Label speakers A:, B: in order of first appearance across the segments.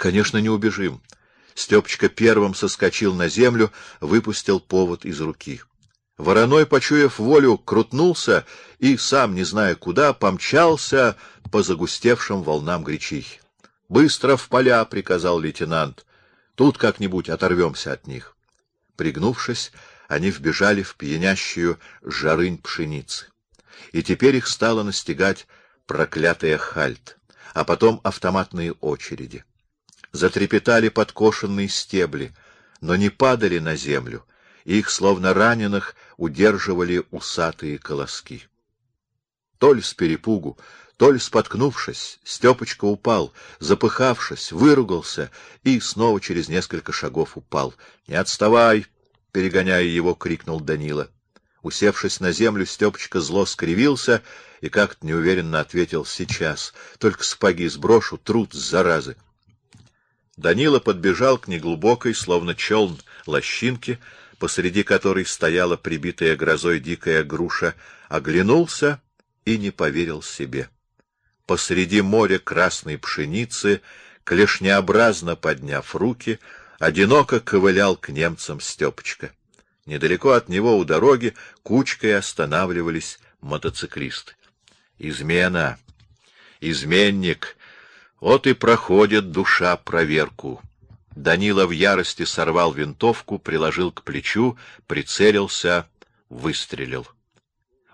A: Конечно, не убежим. Степочка первым соскочил на землю, выпустил повод из руки. Вороной, почуяв волю, крутнулся и, сам не зная куда, помчался по загустевшим волнам гречихи. — Быстро в поля! — приказал лейтенант. — Тут как-нибудь оторвемся от них. Пригнувшись, они вбежали в пьянящую жарынь пшеницы. И теперь их стало настигать проклятая хальт, а потом автоматные очереди. Затрепетали подкошенные стебли, но не падали на землю, их, словно раненых, удерживали усатые колоски. То ли с перепугу, то ли споткнувшись, Степочка упал, запыхавшись, выругался и снова через несколько шагов упал. — Не отставай! — перегоняя его, крикнул Данила. Усевшись на землю, Степочка зло скривился и как-то неуверенно ответил «Сейчас, только сапоги сброшу, труд заразы». Данила подбежал к неглубокой, словно челн, лощинке, посреди которой стояла прибитая грозой дикая груша, оглянулся и не поверил себе. Посреди моря красной пшеницы, клешнеобразно подняв руки, одиноко ковылял к немцам Степочка. Недалеко от него у дороги кучкой останавливались мотоциклисты. Измена! Изменник! Вот и проходит душа проверку. Данила в ярости сорвал винтовку, приложил к плечу, прицелился, выстрелил.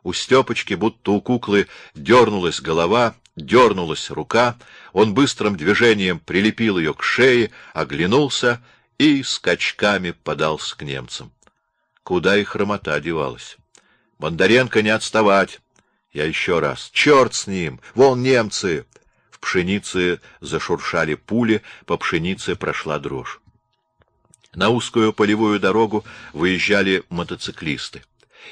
A: У Степочки, будто у куклы, дернулась голова, дернулась рука, он быстрым движением прилепил ее к шее, оглянулся и скачками подался к немцам. Куда их хромота девалась? Бондаренко не отставать! Я еще раз. Черт с ним! Вон немцы! В пшенице зашуршали пули, по пшенице прошла дрожь. На узкую полевую дорогу выезжали мотоциклисты.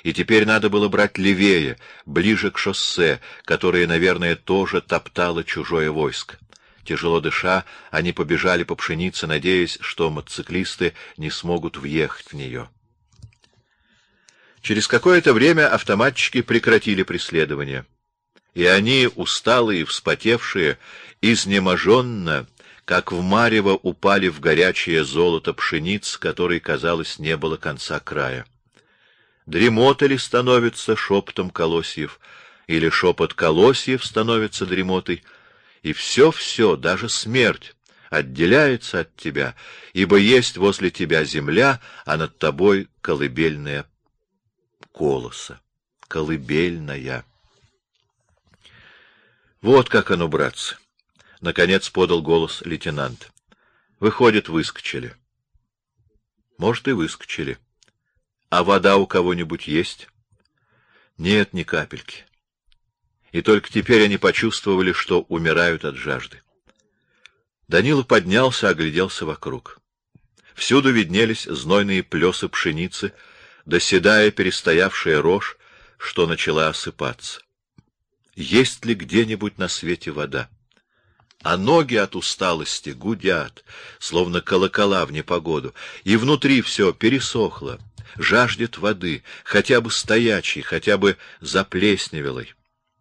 A: И теперь надо было брать левее, ближе к шоссе, которое, наверное, тоже топтало чужое войско. Тяжело дыша, они побежали по пшенице, надеясь, что мотоциклисты не смогут въехать в нее. Через какое-то время автоматчики прекратили преследование и они, усталые, и вспотевшие, изнеможенно, как в марево упали в горячее золото пшениц, которой, казалось, не было конца края. Дремота ли становится шепотом колосьев, или шепот колосьев становится дремотой, и все-все, даже смерть, отделяется от тебя, ибо есть возле тебя земля, а над тобой колыбельная колоса, колыбельная. Вот как оно, братцы. Наконец подал голос лейтенант. Выходит, выскочили. Может, и выскочили. А вода у кого-нибудь есть? Нет ни капельки. И только теперь они почувствовали, что умирают от жажды. Данила поднялся, огляделся вокруг. Всюду виднелись знойные плесы пшеницы, доседая перестоявшая рожь, что начала осыпаться есть ли где-нибудь на свете вода. А ноги от усталости гудят, словно колокола в непогоду, и внутри все пересохло, жаждет воды, хотя бы стоячей, хотя бы заплесневелой.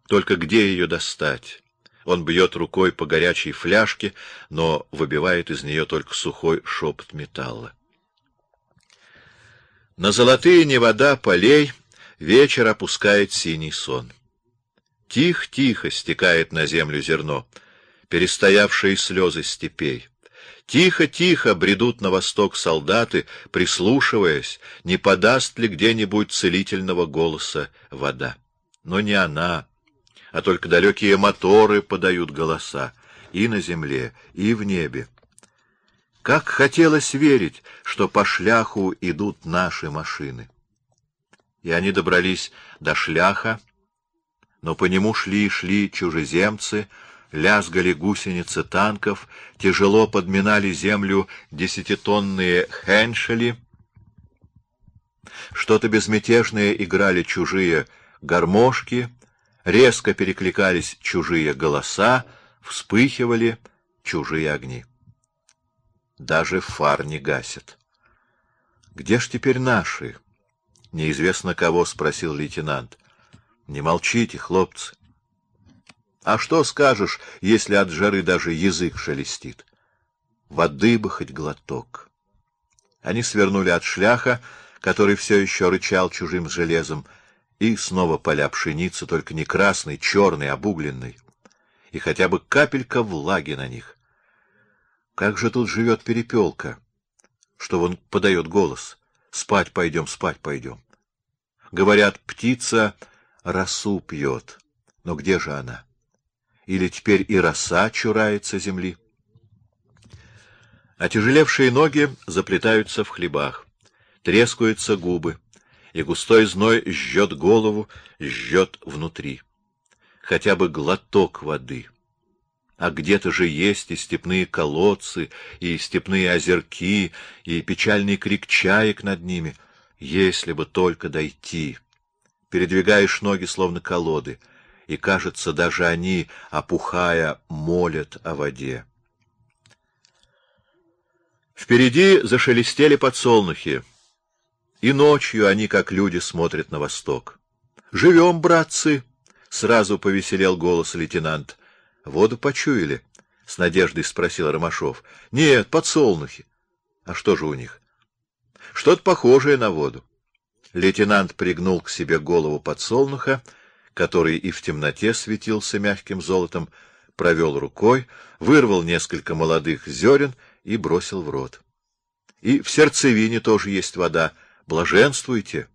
A: Только где ее достать? Он бьет рукой по горячей фляжке, но выбивает из нее только сухой шепот металла. На золотые невода полей вечер опускает синий сон. Тихо-тихо стекает на землю зерно, перестоявшие слезы степей. Тихо-тихо бредут на восток солдаты, прислушиваясь, не подаст ли где-нибудь целительного голоса вода. Но не она, а только далекие моторы подают голоса и на земле, и в небе. Как хотелось верить, что по шляху идут наши машины. И они добрались до шляха, но по нему шли и шли чужеземцы, лязгали гусеницы танков, тяжело подминали землю десятитонные хеншели. Что-то безмятежное играли чужие гармошки, резко перекликались чужие голоса, вспыхивали чужие огни. Даже фар не гасит. Где ж теперь наши? Неизвестно кого спросил лейтенант. Не молчите, хлопцы. А что скажешь, если от жары даже язык шелестит? воды бы хоть глоток. Они свернули от шляха, который все еще рычал чужим железом, и снова поля пшеницы, только не красный, черный, обугленный, и хотя бы капелька влаги на них. Как же тут живет перепелка, что он подает голос. Спать пойдем, спать пойдем. Говорят, птица росу пьет. Но где же она? Или теперь и роса чурается земли? Отяжелевшие ноги заплетаются в хлебах, трескаются губы, и густой зной жжет голову, жжет внутри. Хотя бы глоток воды. А где-то же есть и степные колодцы, и степные озерки, и печальный крик чаек над ними. Если бы только дойти. Передвигаешь ноги, словно колоды, и, кажется, даже они, опухая, молят о воде. Впереди зашелестели подсолнухи, и ночью они, как люди, смотрят на восток. «Живем, братцы!» — сразу повеселел голос лейтенант. «Воду почуяли?» — с надеждой спросил Ромашов. «Нет, подсолнухи». «А что же у них?» «Что-то похожее на воду». Лейтенант пригнул к себе голову подсолнуха, который и в темноте светился мягким золотом, провел рукой, вырвал несколько молодых зерен и бросил в рот. И в сердцевине тоже есть вода. Блаженствуйте!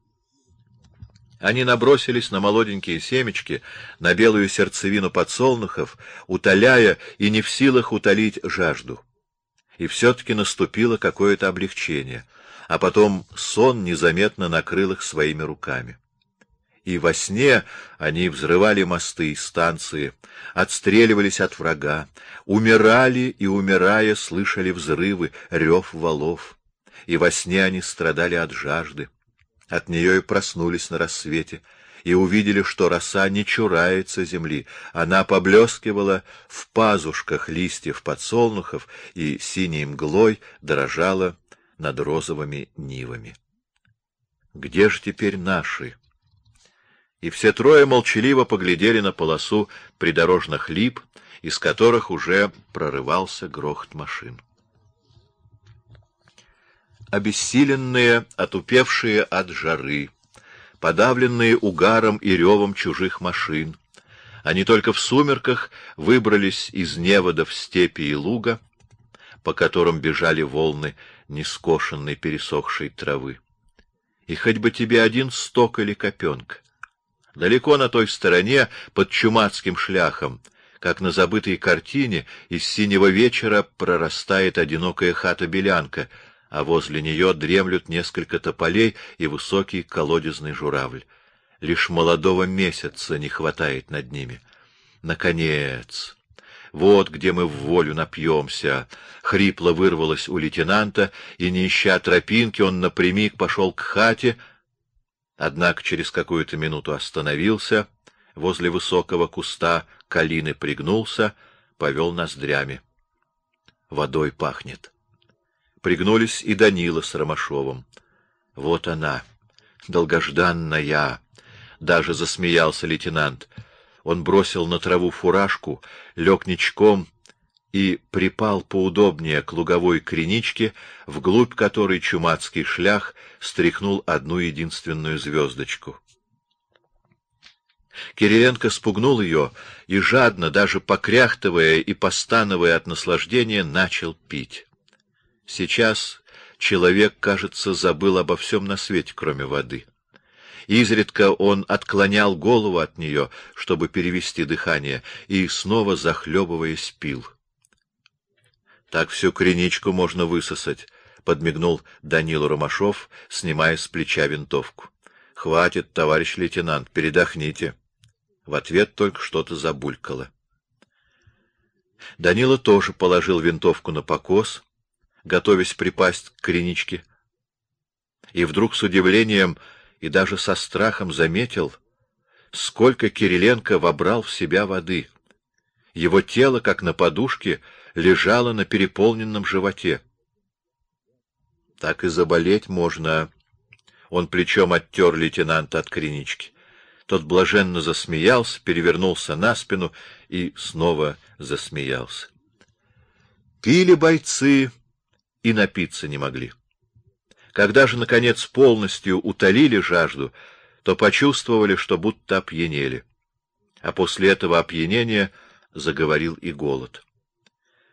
A: Они набросились на молоденькие семечки, на белую сердцевину подсолнухов, утоляя и не в силах утолить жажду. И все-таки наступило какое-то облегчение, а потом сон незаметно накрыл их своими руками. И во сне они взрывали мосты и станции, отстреливались от врага, умирали и, умирая, слышали взрывы, рев валов, и во сне они страдали от жажды. От нее и проснулись на рассвете, и увидели, что роса не чурается земли, она поблескивала в пазушках листьев подсолнухов и синей мглой дрожала над розовыми нивами. Где же теперь наши? и все трое молчаливо поглядели на полосу придорожных лип, из которых уже прорывался грохот машин. Обессиленные, отупевшие от жары, подавленные угаром и ревом чужих машин, они только в сумерках выбрались из неводов степи и луга, по которым бежали волны нескошенной пересохшей травы. И хоть бы тебе один сток или копенка, Далеко на той стороне, под чумацким шляхом, как на забытой картине, из синего вечера прорастает одинокая хата-белянка, а возле нее дремлют несколько тополей и высокий колодезный журавль. Лишь молодого месяца не хватает над ними. Наконец! Вот где мы в волю напьемся. Хрипло вырвалось у лейтенанта, и, не ища тропинки, он напрямик пошел к хате, Однако через какую-то минуту остановился возле высокого куста, калины пригнулся, повел ноздрями. Водой пахнет. Пригнулись и Данила с Ромашовым. Вот она, долгожданная. Даже засмеялся лейтенант. Он бросил на траву фуражку, лег ничком и припал поудобнее к луговой криничке, вглубь которой чумацкий шлях стряхнул одну единственную звездочку. Кириленко спугнул ее и жадно, даже покряхтывая и постановая от наслаждения, начал пить. Сейчас человек, кажется, забыл обо всем на свете, кроме воды. Изредка он отклонял голову от нее, чтобы перевести дыхание, и снова захлебываясь пил. Так всю криничку можно высосать, подмигнул Данилу Ромашов, снимая с плеча винтовку. Хватит, товарищ лейтенант, передохните. В ответ только что-то забулькало. Данила тоже положил винтовку на покос, готовясь припасть к криничке, и вдруг с удивлением и даже со страхом заметил, сколько Кириленко вобрал в себя воды. Его тело, как на подушке, лежало на переполненном животе. Так и заболеть можно. Он плечом оттер лейтенанта от кринички. Тот блаженно засмеялся, перевернулся на спину и снова засмеялся. Пили бойцы и напиться не могли. Когда же, наконец, полностью утолили жажду, то почувствовали, что будто опьянели. А после этого опьянения заговорил и голод.